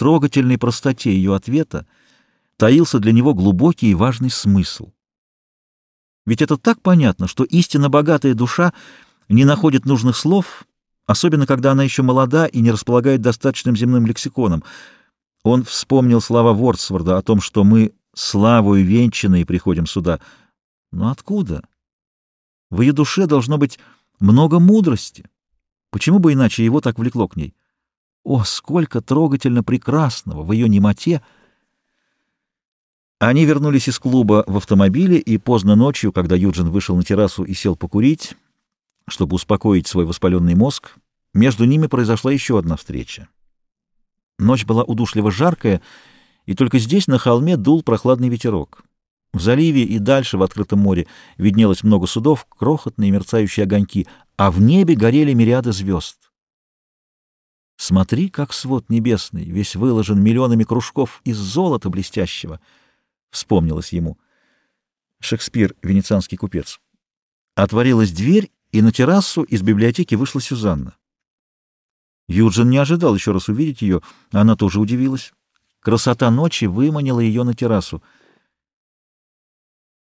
трогательной простоте ее ответа таился для него глубокий и важный смысл. Ведь это так понятно, что истинно богатая душа не находит нужных слов, особенно когда она еще молода и не располагает достаточным земным лексиконом. Он вспомнил слова Вордсворда о том, что мы славою венчанные приходим сюда. Но откуда? В ее душе должно быть много мудрости. Почему бы иначе его так влекло к ней? О, сколько трогательно прекрасного в ее немоте! Они вернулись из клуба в автомобиле, и поздно ночью, когда Юджин вышел на террасу и сел покурить, чтобы успокоить свой воспаленный мозг, между ними произошла еще одна встреча. Ночь была удушливо жаркая, и только здесь, на холме, дул прохладный ветерок. В заливе и дальше, в открытом море, виднелось много судов, крохотные мерцающие огоньки, а в небе горели мириады звезд. Смотри, как свод небесный, весь выложен миллионами кружков из золота блестящего, — вспомнилось ему. Шекспир, венецианский купец. Отворилась дверь, и на террасу из библиотеки вышла Сюзанна. Юджин не ожидал еще раз увидеть ее, она тоже удивилась. Красота ночи выманила ее на террасу.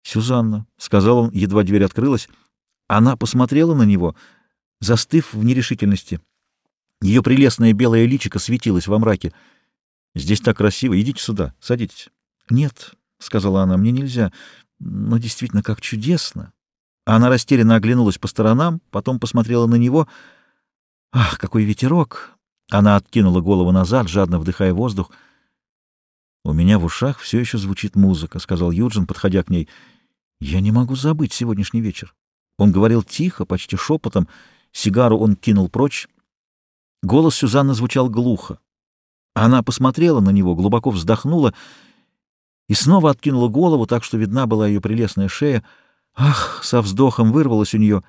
«Сюзанна», — сказал он, едва дверь открылась, — она посмотрела на него, застыв в нерешительности. Ее прелестное белое личико светилось во мраке. «Здесь так красиво. Идите сюда. Садитесь». «Нет», — сказала она, — «мне нельзя. Но действительно, как чудесно». Она растерянно оглянулась по сторонам, потом посмотрела на него. «Ах, какой ветерок!» Она откинула голову назад, жадно вдыхая воздух. «У меня в ушах все еще звучит музыка», — сказал Юджин, подходя к ней. «Я не могу забыть сегодняшний вечер». Он говорил тихо, почти шепотом. Сигару он кинул прочь. Голос Сюзанны звучал глухо. Она посмотрела на него, глубоко вздохнула и снова откинула голову, так что видна была ее прелестная шея. Ах, со вздохом вырвалось у нее.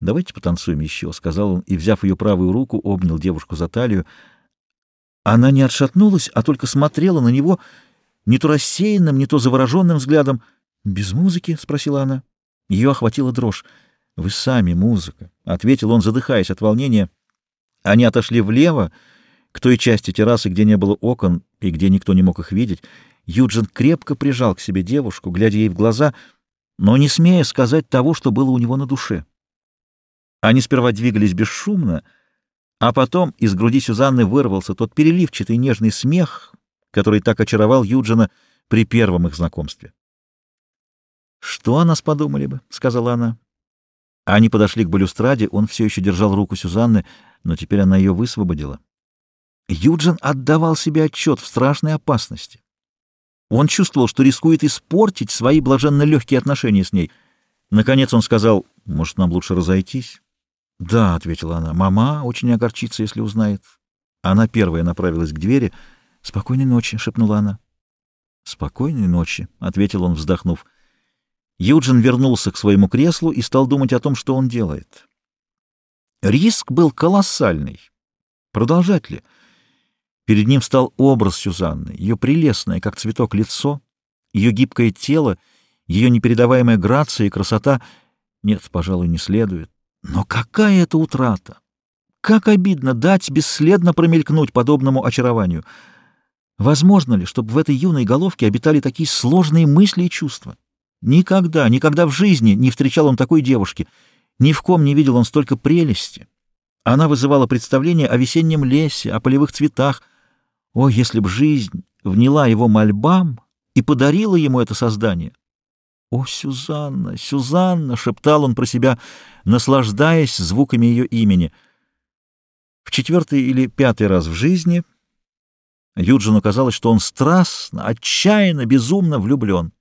«Давайте потанцуем еще», — сказал он, и, взяв ее правую руку, обнял девушку за талию. Она не отшатнулась, а только смотрела на него не то рассеянным, не то завороженным взглядом. «Без музыки?» — спросила она. Ее охватила дрожь. «Вы сами музыка», — ответил он, задыхаясь от волнения. Они отошли влево, к той части террасы, где не было окон и где никто не мог их видеть. Юджин крепко прижал к себе девушку, глядя ей в глаза, но не смея сказать того, что было у него на душе. Они сперва двигались бесшумно, — а потом из груди Сюзанны вырвался тот переливчатый нежный смех, который так очаровал Юджина при первом их знакомстве. «Что о нас подумали бы?» — сказала она. Они подошли к балюстраде, он все еще держал руку Сюзанны, но теперь она ее высвободила. Юджин отдавал себе отчет в страшной опасности. Он чувствовал, что рискует испортить свои блаженно легкие отношения с ней. Наконец он сказал, «Может, нам лучше разойтись?» «Да», — ответила она, — «мама очень огорчится, если узнает». Она первая направилась к двери. «Спокойной ночи», — шепнула она. «Спокойной ночи», — ответил он, вздохнув. Юджин вернулся к своему креслу и стал думать о том, что он делает. Риск был колоссальный. Продолжать ли? Перед ним стал образ Сюзанны, ее прелестное, как цветок, лицо, ее гибкое тело, ее непередаваемая грация и красота. Нет, пожалуй, не следует. Но какая это утрата! Как обидно дать бесследно промелькнуть подобному очарованию! Возможно ли, чтобы в этой юной головке обитали такие сложные мысли и чувства? Никогда, никогда в жизни не встречал он такой девушки. Ни в ком не видел он столько прелести. Она вызывала представление о весеннем лесе, о полевых цветах. О, если б жизнь вняла его мольбам и подарила ему это создание! «О, Сюзанна, Сюзанна!» — шептал он про себя, наслаждаясь звуками ее имени. В четвертый или пятый раз в жизни Юджину казалось, что он страстно, отчаянно, безумно влюблен.